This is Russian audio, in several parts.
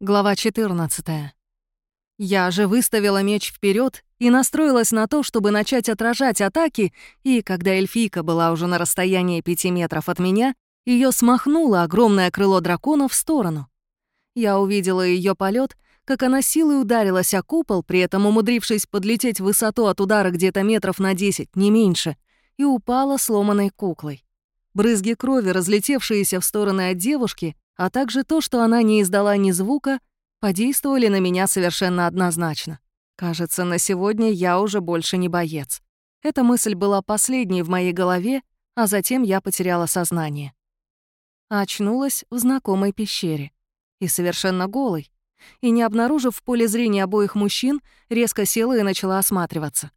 Глава 14. Я же выставила меч вперед и настроилась на то, чтобы начать отражать атаки, и когда эльфийка была уже на расстоянии пяти метров от меня, ее смахнуло огромное крыло дракона в сторону. Я увидела ее полет, как она силой ударилась о купол, при этом умудрившись подлететь в высоту от удара где-то метров на 10, не меньше, и упала сломанной куклой. Брызги крови, разлетевшиеся в стороны от девушки, а также то, что она не издала ни звука, подействовали на меня совершенно однозначно. Кажется, на сегодня я уже больше не боец. Эта мысль была последней в моей голове, а затем я потеряла сознание. Очнулась в знакомой пещере. И совершенно голой. И не обнаружив в поле зрения обоих мужчин, резко села и начала осматриваться.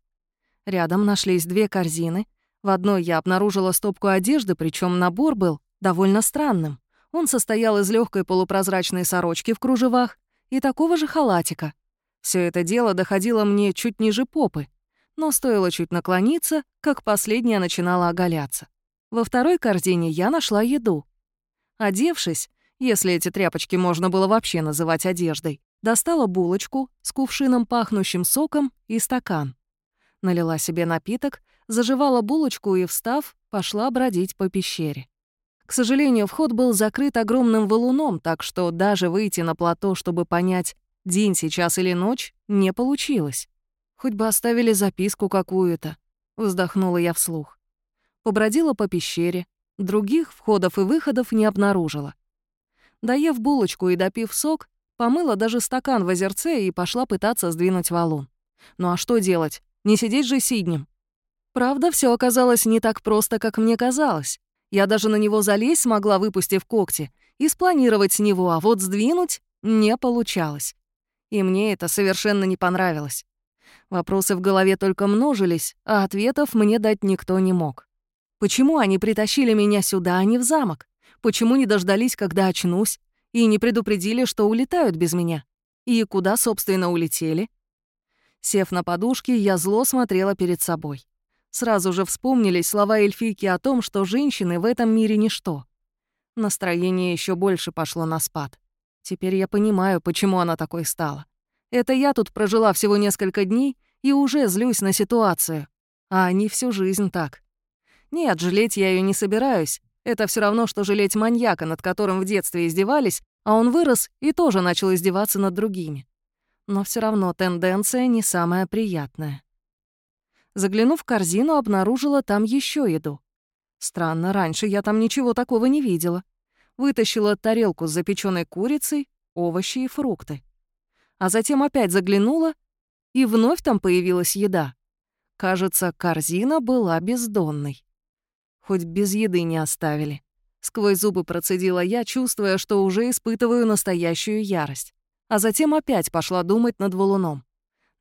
Рядом нашлись две корзины. В одной я обнаружила стопку одежды, причем набор был довольно странным. Он состоял из легкой полупрозрачной сорочки в кружевах и такого же халатика. Все это дело доходило мне чуть ниже попы, но стоило чуть наклониться, как последняя начинала оголяться. Во второй корзине я нашла еду. Одевшись, если эти тряпочки можно было вообще называть одеждой, достала булочку с кувшином, пахнущим соком, и стакан. Налила себе напиток, заживала булочку и, встав, пошла бродить по пещере. К сожалению, вход был закрыт огромным валуном, так что даже выйти на плато, чтобы понять, день сейчас или ночь, не получилось. Хоть бы оставили записку какую-то, вздохнула я вслух. Побродила по пещере, других входов и выходов не обнаружила. Доев булочку и допив сок, помыла даже стакан в озерце и пошла пытаться сдвинуть валун. Ну а что делать? Не сидеть же сиднем. Правда, все оказалось не так просто, как мне казалось. Я даже на него залезть смогла, выпустив когти, и спланировать с него, а вот сдвинуть не получалось. И мне это совершенно не понравилось. Вопросы в голове только множились, а ответов мне дать никто не мог. Почему они притащили меня сюда, а не в замок? Почему не дождались, когда очнусь? И не предупредили, что улетают без меня? И куда, собственно, улетели? Сев на подушке, я зло смотрела перед собой. Сразу же вспомнились слова эльфийки о том, что женщины в этом мире ничто. Настроение еще больше пошло на спад. Теперь я понимаю, почему она такой стала. Это я тут прожила всего несколько дней и уже злюсь на ситуацию. А они всю жизнь так. Нет, жалеть я ее не собираюсь. Это все равно, что жалеть маньяка, над которым в детстве издевались, а он вырос и тоже начал издеваться над другими. Но все равно тенденция не самая приятная. Заглянув в корзину, обнаружила там еще еду. Странно, раньше я там ничего такого не видела. Вытащила тарелку с запеченной курицей, овощи и фрукты. А затем опять заглянула, и вновь там появилась еда. Кажется, корзина была бездонной. Хоть без еды не оставили. Сквозь зубы процедила я, чувствуя, что уже испытываю настоящую ярость. А затем опять пошла думать над валуном.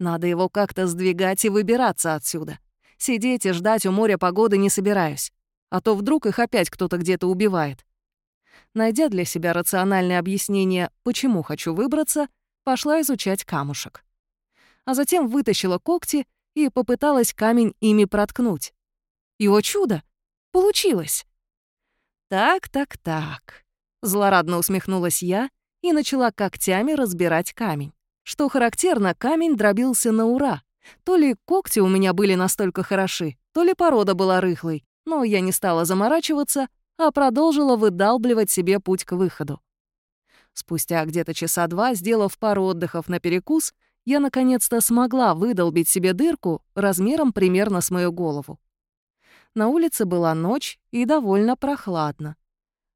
Надо его как-то сдвигать и выбираться отсюда. Сидеть и ждать у моря погоды не собираюсь. А то вдруг их опять кто-то где-то убивает. Найдя для себя рациональное объяснение, почему хочу выбраться, пошла изучать камушек. А затем вытащила когти и попыталась камень ими проткнуть. И, о чудо, получилось! Так-так-так. Злорадно усмехнулась я и начала когтями разбирать камень. Что характерно, камень дробился на ура. То ли когти у меня были настолько хороши, то ли порода была рыхлой, но я не стала заморачиваться, а продолжила выдалбливать себе путь к выходу. Спустя где-то часа два, сделав пару отдыхов на перекус, я наконец-то смогла выдолбить себе дырку размером примерно с мою голову. На улице была ночь и довольно прохладно.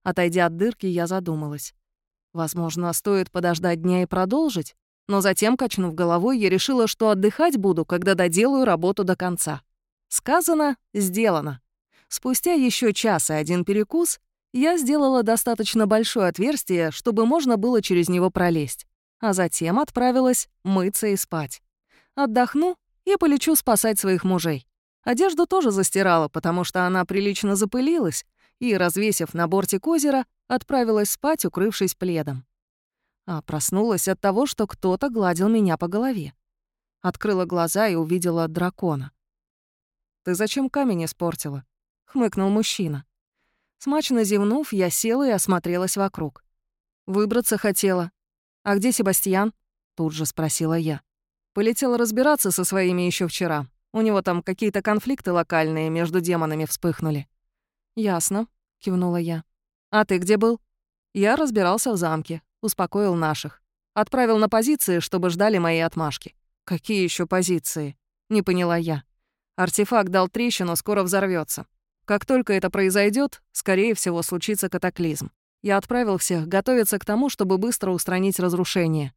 Отойдя от дырки, я задумалась. Возможно, стоит подождать дня и продолжить? Но затем, качнув головой, я решила, что отдыхать буду, когда доделаю работу до конца. Сказано — сделано. Спустя еще час и один перекус я сделала достаточно большое отверстие, чтобы можно было через него пролезть, а затем отправилась мыться и спать. Отдохну и полечу спасать своих мужей. Одежду тоже застирала, потому что она прилично запылилась, и, развесив на бортик озера, отправилась спать, укрывшись пледом а проснулась от того, что кто-то гладил меня по голове. Открыла глаза и увидела дракона. «Ты зачем камень испортила?» — хмыкнул мужчина. Смачно зевнув, я села и осмотрелась вокруг. Выбраться хотела. «А где Себастьян?» — тут же спросила я. Полетел разбираться со своими еще вчера. У него там какие-то конфликты локальные между демонами вспыхнули. «Ясно», — кивнула я. «А ты где был?» Я разбирался в замке, успокоил наших. Отправил на позиции, чтобы ждали мои отмашки. «Какие еще позиции?» — не поняла я. Артефакт дал трещину, скоро взорвется. Как только это произойдет, скорее всего, случится катаклизм. Я отправил всех готовиться к тому, чтобы быстро устранить разрушение.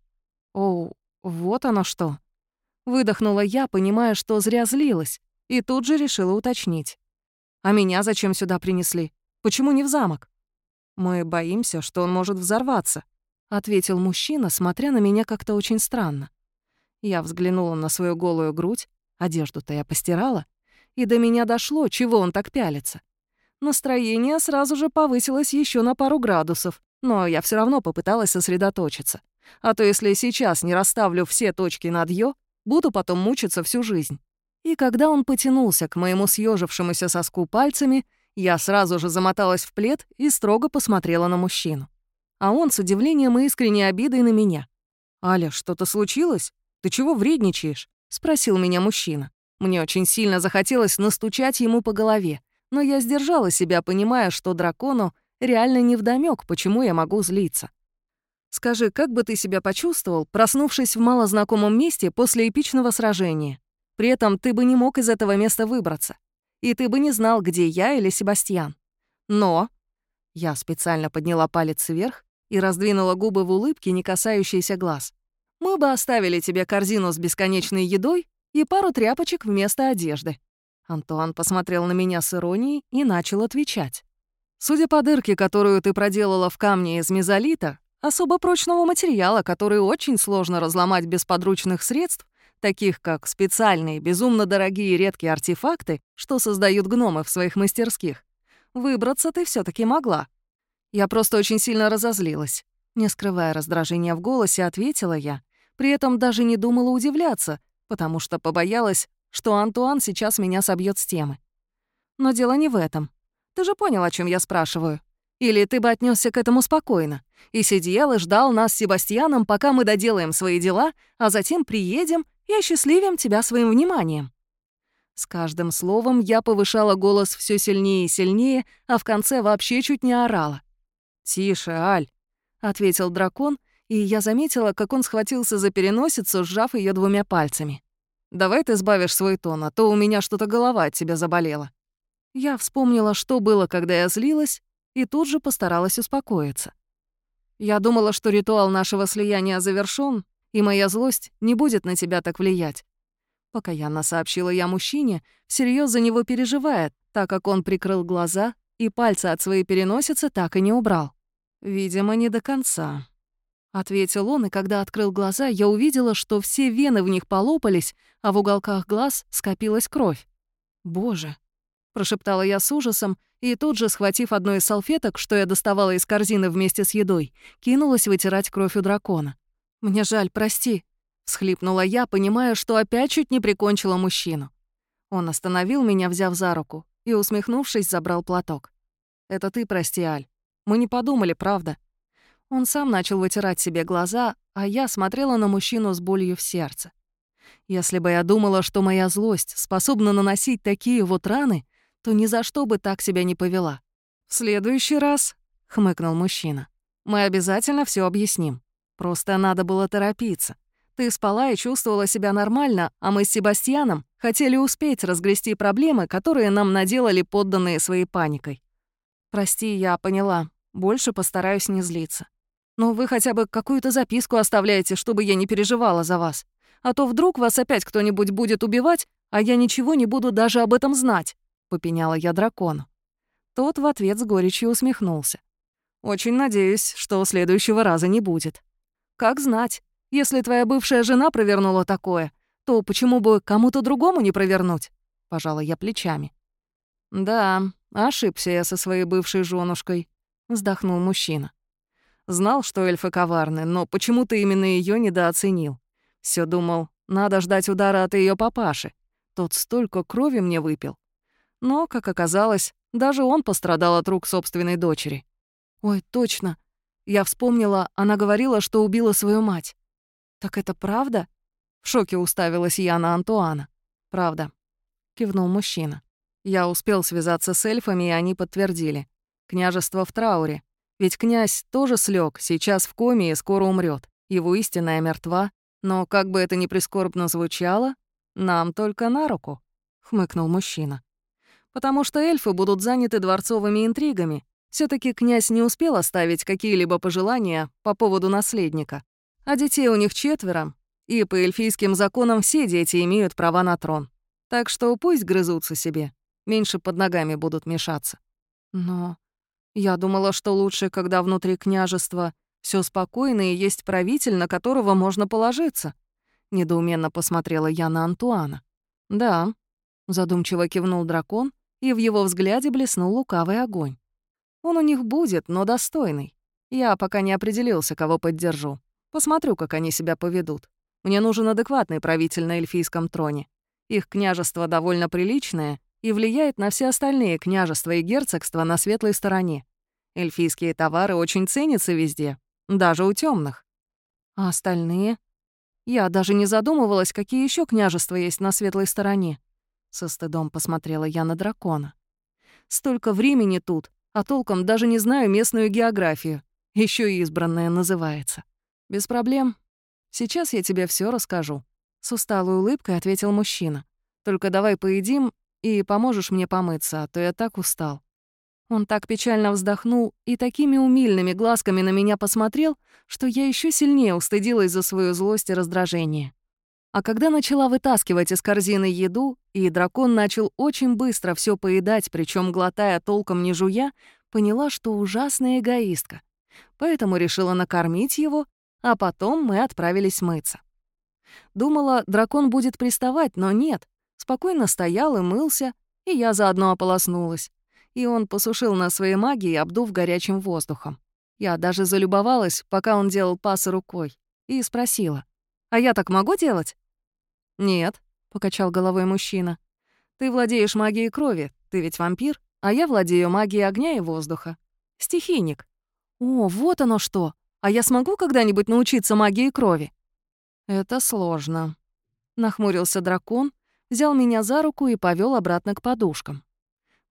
О, вот оно что. Выдохнула я, понимая, что зря злилась, и тут же решила уточнить. А меня зачем сюда принесли? Почему не в замок? Мы боимся, что он может взорваться, ответил мужчина, смотря на меня как-то очень странно. Я взглянула на свою голую грудь, одежду-то я постирала, и до меня дошло, чего он так пялится. Настроение сразу же повысилось еще на пару градусов, но я все равно попыталась сосредоточиться. А то если сейчас не расставлю все точки над «ё», буду потом мучиться всю жизнь. И когда он потянулся к моему съежившемуся соску пальцами, я сразу же замоталась в плед и строго посмотрела на мужчину. А он с удивлением и искренней обидой на меня. «Аля, что-то случилось? Ты чего вредничаешь?» — спросил меня мужчина. Мне очень сильно захотелось настучать ему по голове, но я сдержала себя, понимая, что дракону реально невдомёк, почему я могу злиться. Скажи, как бы ты себя почувствовал, проснувшись в малознакомом месте после эпичного сражения? При этом ты бы не мог из этого места выбраться. И ты бы не знал, где я или Себастьян. Но... Я специально подняла палец вверх и раздвинула губы в улыбке, не касающейся глаз. Мы бы оставили тебе корзину с бесконечной едой и пару тряпочек вместо одежды». Антуан посмотрел на меня с иронией и начал отвечать. «Судя по дырке, которую ты проделала в камне из мезолита, особо прочного материала, который очень сложно разломать без подручных средств, таких как специальные, безумно дорогие редкие артефакты, что создают гномы в своих мастерских, выбраться ты все таки могла. Я просто очень сильно разозлилась. Не скрывая раздражения в голосе, ответила я, при этом даже не думала удивляться, потому что побоялась, что Антуан сейчас меня собьет с темы. Но дело не в этом. Ты же понял, о чем я спрашиваю. Или ты бы отнесся к этому спокойно и сидел и ждал нас с Себастьяном, пока мы доделаем свои дела, а затем приедем и осчастливим тебя своим вниманием. С каждым словом я повышала голос все сильнее и сильнее, а в конце вообще чуть не орала. «Тише, Аль», — ответил дракон, и я заметила, как он схватился за переносицу, сжав ее двумя пальцами. «Давай ты сбавишь свой тон, а то у меня что-то голова от тебя заболела». Я вспомнила, что было, когда я злилась, и тут же постаралась успокоиться. Я думала, что ритуал нашего слияния завершён, и моя злость не будет на тебя так влиять. Покаянно сообщила я мужчине, всерьез за него переживает, так как он прикрыл глаза и пальцы от своей переносицы так и не убрал. Видимо, не до конца. Ответил он, и когда открыл глаза, я увидела, что все вены в них полопались, а в уголках глаз скопилась кровь. «Боже!» — прошептала я с ужасом, и тут же, схватив одну из салфеток, что я доставала из корзины вместе с едой, кинулась вытирать кровь у дракона. «Мне жаль, прости», — всхлипнула я, понимая, что опять чуть не прикончила мужчину. Он остановил меня, взяв за руку, и, усмехнувшись, забрал платок. «Это ты прости, Аль. Мы не подумали, правда?» Он сам начал вытирать себе глаза, а я смотрела на мужчину с болью в сердце. Если бы я думала, что моя злость способна наносить такие вот раны, то ни за что бы так себя не повела. «В следующий раз», — хмыкнул мужчина, — «мы обязательно все объясним. Просто надо было торопиться. Ты спала и чувствовала себя нормально, а мы с Себастьяном хотели успеть разгрести проблемы, которые нам наделали подданные своей паникой. Прости, я поняла. Больше постараюсь не злиться. Но вы хотя бы какую-то записку оставляете, чтобы я не переживала за вас. А то вдруг вас опять кто-нибудь будет убивать, а я ничего не буду даже об этом знать», — попеняла я дракону. Тот в ответ с горечью усмехнулся. «Очень надеюсь, что следующего раза не будет. Как знать, если твоя бывшая жена провернула такое, то почему бы кому-то другому не провернуть?» — пожала я плечами. «Да, ошибся я со своей бывшей женушкой», — вздохнул мужчина. Знал, что эльфы коварны, но почему-то именно ее недооценил. Все думал, надо ждать удара от ее папаши. Тот столько крови мне выпил. Но, как оказалось, даже он пострадал от рук собственной дочери. «Ой, точно. Я вспомнила, она говорила, что убила свою мать. «Так это правда?» В шоке уставилась я на Антуана. «Правда», — кивнул мужчина. Я успел связаться с эльфами, и они подтвердили. Княжество в трауре. Ведь князь тоже слег, сейчас в коме и скоро умрет. Его истинная мертва. Но как бы это ни прискорбно звучало, нам только на руку, хмыкнул мужчина. Потому что эльфы будут заняты дворцовыми интригами. все таки князь не успел оставить какие-либо пожелания по поводу наследника. А детей у них четверо, и по эльфийским законам все дети имеют права на трон. Так что пусть грызутся себе, меньше под ногами будут мешаться. Но я думала, что лучше, когда внутри княжества все спокойно и есть правитель, на которого можно положиться. Недоуменно посмотрела я на Антуана. «Да», — задумчиво кивнул дракон, и в его взгляде блеснул лукавый огонь. «Он у них будет, но достойный. Я пока не определился, кого поддержу. Посмотрю, как они себя поведут. Мне нужен адекватный правитель на эльфийском троне. Их княжество довольно приличное и влияет на все остальные княжества и герцогства на светлой стороне. Эльфийские товары очень ценятся везде, даже у темных. А остальные? Я даже не задумывалась, какие еще княжества есть на светлой стороне. Со стыдом посмотрела я на дракона. Столько времени тут, а толком даже не знаю местную географию. Еще и избранная называется. Без проблем. Сейчас я тебе все расскажу. С усталой улыбкой ответил мужчина. Только давай поедим и поможешь мне помыться, а то я так устал. Он так печально вздохнул и такими умильными глазками на меня посмотрел, что я еще сильнее устыдилась за свою злость и раздражение. А когда начала вытаскивать из корзины еду, и дракон начал очень быстро все поедать, причем глотая толком не жуя, поняла, что ужасная эгоистка. Поэтому решила накормить его, а потом мы отправились мыться. Думала, дракон будет приставать, но нет. Спокойно стоял и мылся, и я заодно ополоснулась и он посушил на своей магии, обдув горячим воздухом. Я даже залюбовалась, пока он делал пасы рукой, и спросила, «А я так могу делать?» «Нет», — покачал головой мужчина. «Ты владеешь магией крови, ты ведь вампир, а я владею магией огня и воздуха. Стихийник». «О, вот оно что! А я смогу когда-нибудь научиться магии крови?» «Это сложно», — нахмурился дракон, взял меня за руку и повел обратно к подушкам.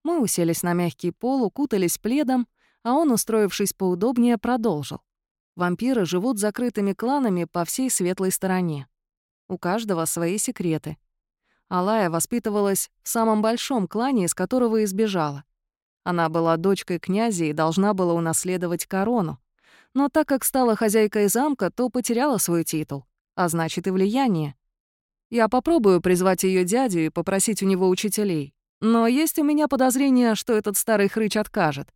Мы уселись на мягкий пол, укутались пледом, а он, устроившись поудобнее, продолжил. Вампиры живут закрытыми кланами по всей светлой стороне. У каждого свои секреты. Алая воспитывалась в самом большом клане, из которого избежала. Она была дочкой князя и должна была унаследовать корону. Но так как стала хозяйкой замка, то потеряла свой титул, а значит и влияние. Я попробую призвать ее дядю и попросить у него учителей. Но есть у меня подозрение, что этот старый хрыч откажет.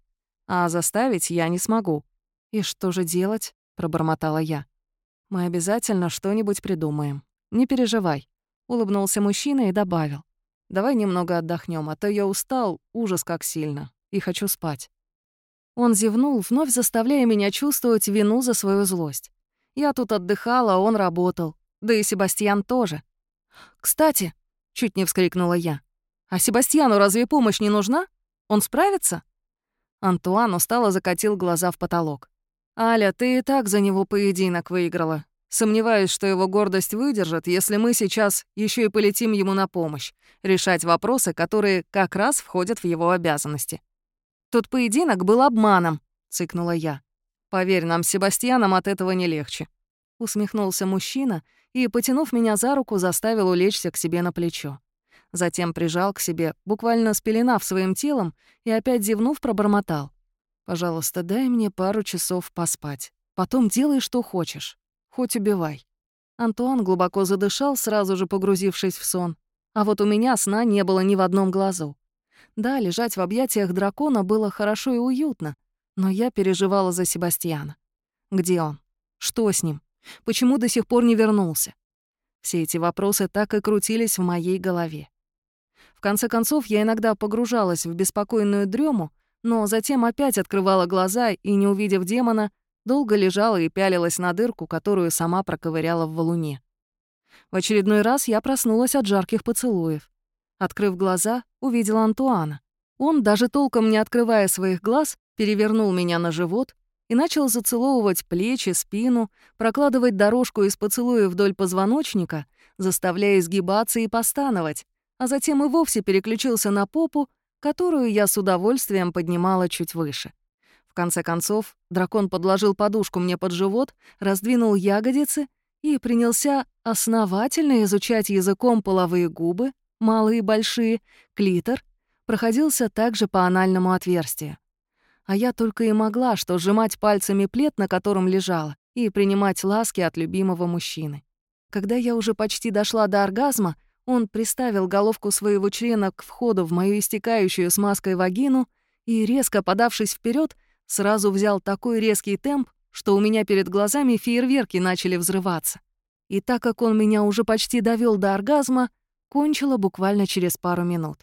А заставить я не смогу. «И что же делать?» — пробормотала я. «Мы обязательно что-нибудь придумаем. Не переживай», — улыбнулся мужчина и добавил. «Давай немного отдохнем, а то я устал, ужас как сильно, и хочу спать». Он зевнул, вновь заставляя меня чувствовать вину за свою злость. Я тут отдыхала, он работал. Да и Себастьян тоже. «Кстати», — чуть не вскрикнула я, а Себастьяну разве помощь не нужна? Он справится?» Антуан устало закатил глаза в потолок. «Аля, ты и так за него поединок выиграла. Сомневаюсь, что его гордость выдержит, если мы сейчас еще и полетим ему на помощь, решать вопросы, которые как раз входят в его обязанности». «Тот поединок был обманом», — цыкнула я. «Поверь, нам с Себастьяном от этого не легче». Усмехнулся мужчина и, потянув меня за руку, заставил улечься к себе на плечо затем прижал к себе, буквально спеленав своим телом, и опять зевнув, пробормотал. «Пожалуйста, дай мне пару часов поспать. Потом делай, что хочешь. Хоть убивай». Антуан глубоко задышал, сразу же погрузившись в сон. А вот у меня сна не было ни в одном глазу. Да, лежать в объятиях дракона было хорошо и уютно, но я переживала за Себастьяна. Где он? Что с ним? Почему до сих пор не вернулся? Все эти вопросы так и крутились в моей голове. В конце концов, я иногда погружалась в беспокойную дрему, но затем опять открывала глаза и, не увидев демона, долго лежала и пялилась на дырку, которую сама проковыряла в валуне. В очередной раз я проснулась от жарких поцелуев. Открыв глаза, увидела Антуана. Он, даже толком не открывая своих глаз, перевернул меня на живот и начал зацеловывать плечи, спину, прокладывать дорожку из поцелуя вдоль позвоночника, заставляя изгибаться и постановать, а затем и вовсе переключился на попу, которую я с удовольствием поднимала чуть выше. В конце концов, дракон подложил подушку мне под живот, раздвинул ягодицы и принялся основательно изучать языком половые губы, малые и большие, клитор, проходился также по анальному отверстию. А я только и могла, что сжимать пальцами плед, на котором лежала, и принимать ласки от любимого мужчины. Когда я уже почти дошла до оргазма, он приставил головку своего члена к входу в мою истекающую смазкой вагину и, резко подавшись вперед, сразу взял такой резкий темп, что у меня перед глазами фейерверки начали взрываться. И так как он меня уже почти довел до оргазма, кончила буквально через пару минут.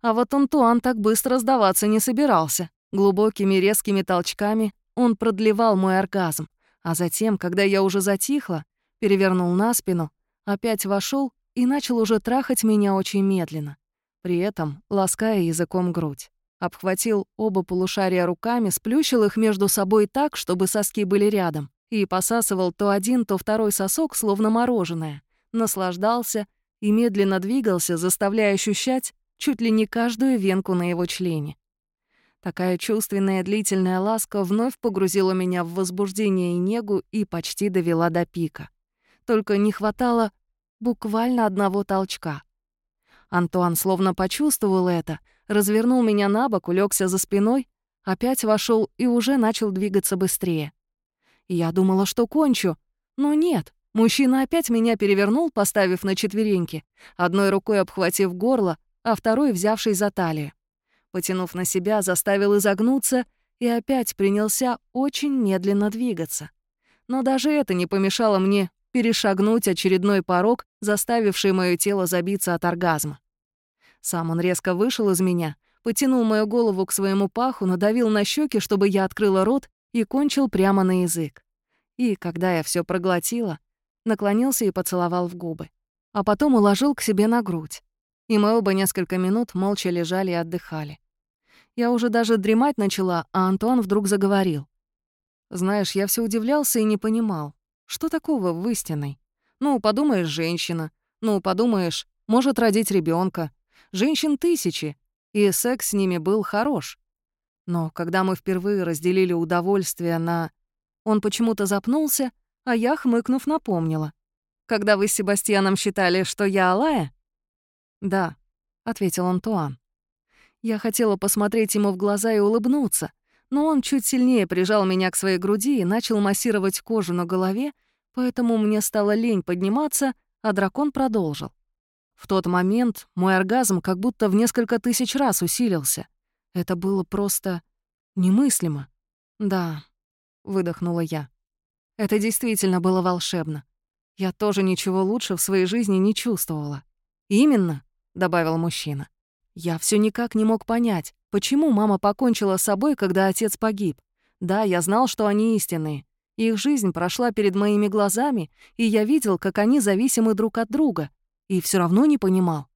А вот Антуан так быстро сдаваться не собирался. Глубокими резкими толчками он продлевал мой оргазм, а затем, когда я уже затихла, перевернул на спину, опять вошел и начал уже трахать меня очень медленно, при этом лаская языком грудь. Обхватил оба полушария руками, сплющил их между собой так, чтобы соски были рядом, и посасывал то один, то второй сосок, словно мороженое. Наслаждался и медленно двигался, заставляя ощущать чуть ли не каждую венку на его члене. Такая чувственная длительная ласка вновь погрузила меня в возбуждение и негу и почти довела до пика. Только не хватало буквально одного толчка. Антуан словно почувствовал это — развернул меня на бок, улегся за спиной, опять вошел и уже начал двигаться быстрее. Я думала, что кончу, но нет. Мужчина опять меня перевернул, поставив на четвереньки, одной рукой обхватив горло, а второй взявший за талию. Потянув на себя, заставил изогнуться и опять принялся очень медленно двигаться. Но даже это не помешало мне перешагнуть очередной порог, заставивший моё тело забиться от оргазма. Сам он резко вышел из меня, потянул мою голову к своему паху, надавил на щеки, чтобы я открыла рот, и кончил прямо на язык. И, когда я все проглотила, наклонился и поцеловал в губы. А потом уложил к себе на грудь. И мы оба несколько минут молча лежали и отдыхали. Я уже даже дремать начала, а Антуан вдруг заговорил. «Знаешь, я все удивлялся и не понимал, что такого в истинной? Ну, подумаешь, женщина. Ну, подумаешь, может родить ребенка. Женщин тысячи, и секс с ними был хорош. Но когда мы впервые разделили удовольствие на... Он почему-то запнулся, а я, хмыкнув, напомнила. «Когда вы с Себастьяном считали, что я Алая?» «Да», — ответил Антуан. Я хотела посмотреть ему в глаза и улыбнуться, но он чуть сильнее прижал меня к своей груди и начал массировать кожу на голове, поэтому мне стало лень подниматься, а дракон продолжил. В тот момент мой оргазм как будто в несколько тысяч раз усилился. Это было просто немыслимо. «Да», — выдохнула я. «Это действительно было волшебно. Я тоже ничего лучше в своей жизни не чувствовала». «Именно», — добавил мужчина. «Я все никак не мог понять, почему мама покончила с собой, когда отец погиб. Да, я знал, что они истинные. Их жизнь прошла перед моими глазами, и я видел, как они зависимы друг от друга, и все равно не понимал,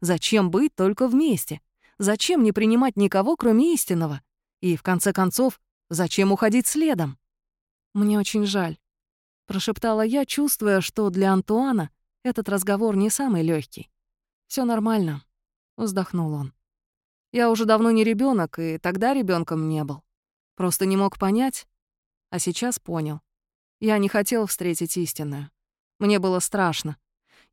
зачем быть только вместе, зачем не принимать никого, кроме истинного, и, в конце концов, зачем уходить следом. «Мне очень жаль», — прошептала я, чувствуя, что для Антуана этот разговор не самый легкий. Все нормально», — вздохнул он. «Я уже давно не ребенок, и тогда ребенком не был. Просто не мог понять, а сейчас понял. Я не хотел встретить истинную. Мне было страшно.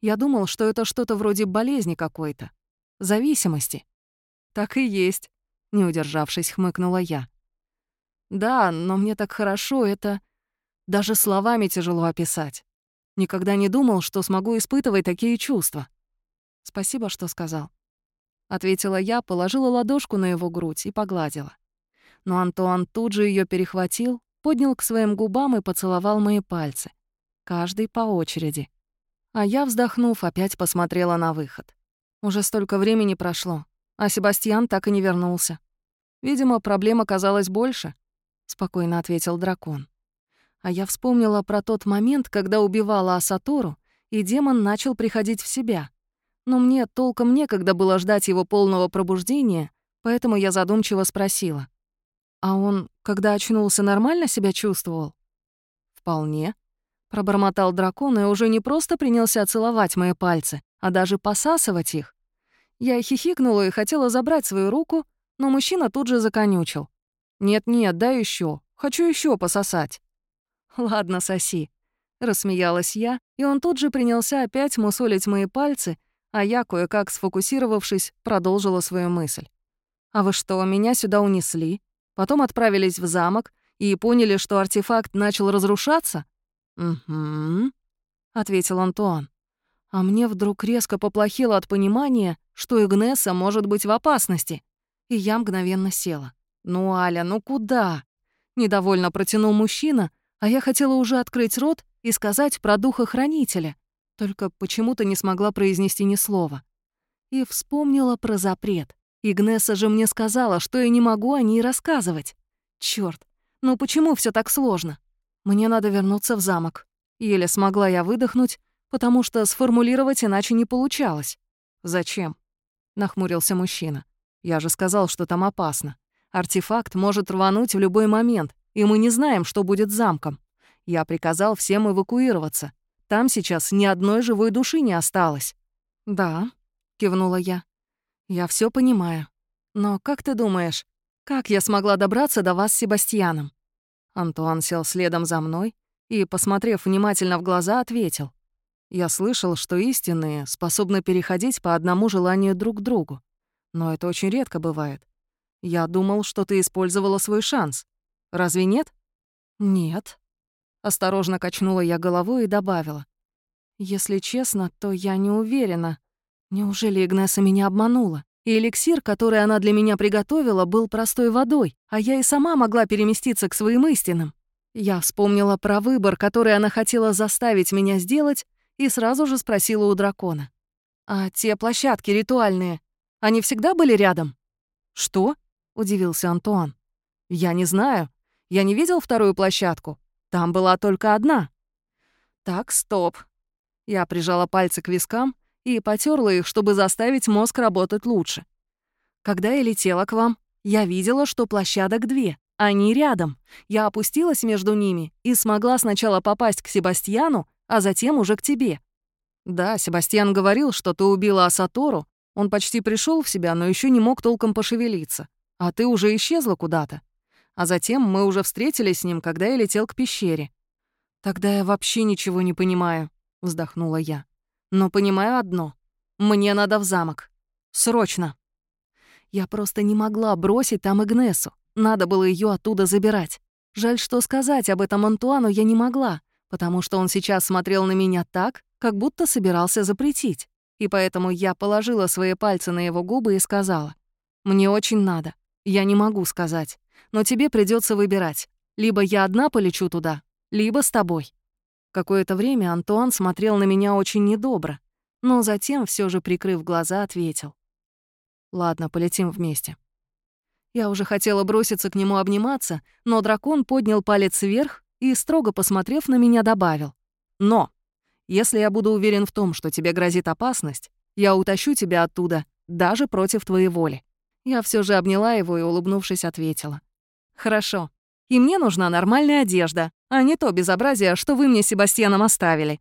Я думал, что это что-то вроде болезни какой-то. Зависимости. Так и есть, не удержавшись, хмыкнула я. Да, но мне так хорошо, это... Даже словами тяжело описать. Никогда не думал, что смогу испытывать такие чувства. Спасибо, что сказал. Ответила я, положила ладошку на его грудь и погладила. Но Антуан тут же ее перехватил, поднял к своим губам и поцеловал мои пальцы. Каждый по очереди. А я, вздохнув, опять посмотрела на выход. Уже столько времени прошло, а Себастьян так и не вернулся. Видимо, проблем оказалось больше, — спокойно ответил дракон. А я вспомнила про тот момент, когда убивала Асатору, и демон начал приходить в себя. Но мне толком некогда было ждать его полного пробуждения, поэтому я задумчиво спросила. А он, когда очнулся, нормально себя чувствовал? Вполне. Пробормотал дракон и уже не просто принялся целовать мои пальцы, а даже посасывать их. Я хихикнула и хотела забрать свою руку, но мужчина тут же законючил. «Нет-нет, дай еще, Хочу еще пососать». «Ладно, соси», — рассмеялась я, и он тут же принялся опять мусолить мои пальцы, а я, кое-как сфокусировавшись, продолжила свою мысль. «А вы что, меня сюда унесли? Потом отправились в замок и поняли, что артефакт начал разрушаться?» «Угу», — ответил Антуан. А мне вдруг резко поплохело от понимания, что Игнеса может быть в опасности, и я мгновенно села. «Ну, Аля, ну куда?» Недовольно протянул мужчина, а я хотела уже открыть рот и сказать про духа-хранителя, только почему-то не смогла произнести ни слова. И вспомнила про запрет. Игнеса же мне сказала, что я не могу о ней рассказывать. Чёрт, ну почему все так сложно? Мне надо вернуться в замок. Еле смогла я выдохнуть, потому что сформулировать иначе не получалось. «Зачем?» — нахмурился мужчина. «Я же сказал, что там опасно. Артефакт может рвануть в любой момент, и мы не знаем, что будет с замком. Я приказал всем эвакуироваться. Там сейчас ни одной живой души не осталось». «Да», — кивнула я. «Я все понимаю. Но как ты думаешь, как я смогла добраться до вас с Себастьяном?» Антуан сел следом за мной и, посмотрев внимательно в глаза, ответил. «Я слышал, что истинные способны переходить по одному желанию друг к другу. Но это очень редко бывает. Я думал, что ты использовала свой шанс. Разве нет? Нет. Осторожно качнула я головой и добавила. Если честно, то я не уверена. Неужели Игнеса меня обманула? И эликсир, который она для меня приготовила, был простой водой, а я и сама могла переместиться к своим истинам. Я вспомнила про выбор, который она хотела заставить меня сделать, и сразу же спросила у дракона. «А те площадки ритуальные, они всегда были рядом?» «Что?» — удивился Антуан. «Я не знаю. Я не видел вторую площадку. Там была только одна». «Так, стоп». Я прижала пальцы к вискам и потерла их, чтобы заставить мозг работать лучше. Когда я летела к вам, я видела, что площадок две. Они рядом. Я опустилась между ними и смогла сначала попасть к Себастьяну, а затем уже к тебе. Да, Себастьян говорил, что ты убила Асатору. Он почти пришел в себя, но еще не мог толком пошевелиться а ты уже исчезла куда-то. А затем мы уже встретились с ним, когда я летел к пещере. Тогда я вообще ничего не понимаю, вздохнула я. Но понимаю одно. Мне надо в замок. Срочно. Я просто не могла бросить там Игнесу. Надо было ее оттуда забирать. Жаль, что сказать об этом Антуану я не могла, потому что он сейчас смотрел на меня так, как будто собирался запретить. И поэтому я положила свои пальцы на его губы и сказала, «Мне очень надо. Я не могу сказать. Но тебе придется выбирать. Либо я одна полечу туда, либо с тобой». Какое-то время Антуан смотрел на меня очень недобро, но затем, все же прикрыв глаза, ответил. «Ладно, полетим вместе». Я уже хотела броситься к нему обниматься, но дракон поднял палец вверх и, строго посмотрев на меня, добавил. «Но, если я буду уверен в том, что тебе грозит опасность, я утащу тебя оттуда, даже против твоей воли. Я все же обняла его и, улыбнувшись, ответила. «Хорошо. И мне нужна нормальная одежда, а не то безобразие, что вы мне Себастьяном оставили».